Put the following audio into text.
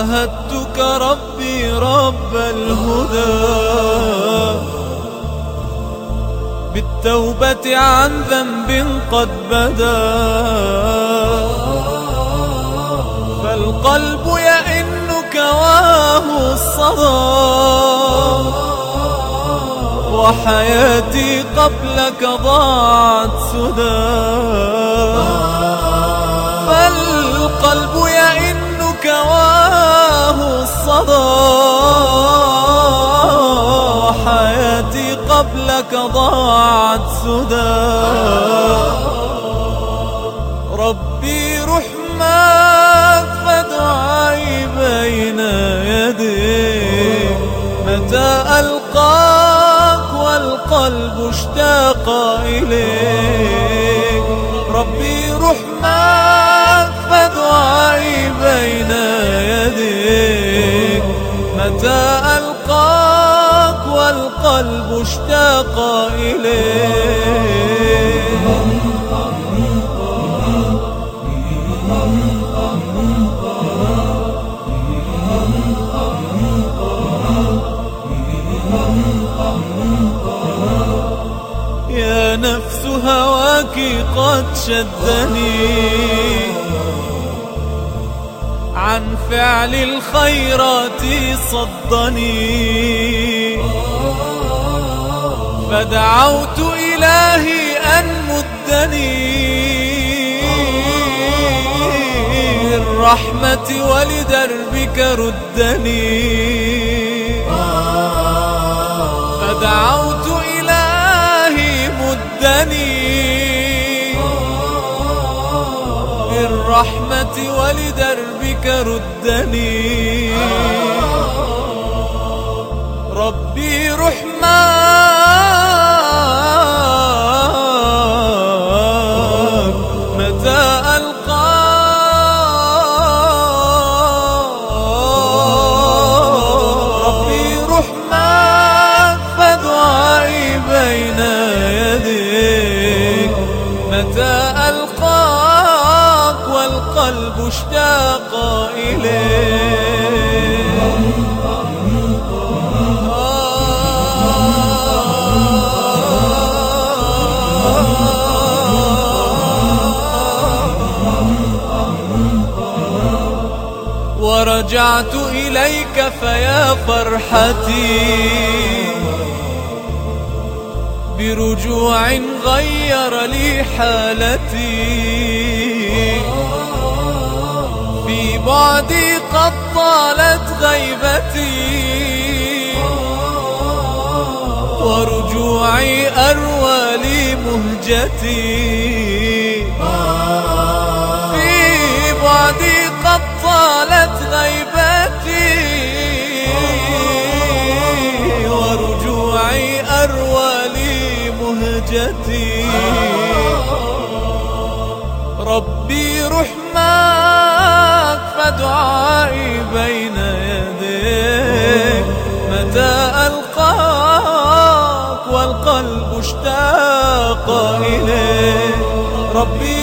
عاهدتك ربي رب الهدى. بالتوبة عن ذنب قد بدا. فالقلب يئن كواه الصدى. وحياتي قبلك ضاعت سدى. قبلك ضاعت سدى. ربي رحمك فادعي بين يديك. متى ألقاك والقلب اشتاق إليك. ربي رحمك فادعي بين يديك. متى ألقاك والقلب اشتاق إليك يا نفس هواك قد شدني عن فعل الخيرات صدني. فدعوت إلهي أن مدني الرحمة ولدربك ردني. فدعوت إلهي مدني بالرحمة ولدربك ردني. ربي رحمن متى ألقاك والقلب اشتاق إليك؟ ورجعت إليك فيا فرحتي. برجوع غير لي حالتي. في بعدي قد طالت غيبتي. ورجوعي أروى لي مهجتي. مهجتي ربي رحمك فدعائي بين يديك. متى ألقاك والقلب اشتاق إليك. ربي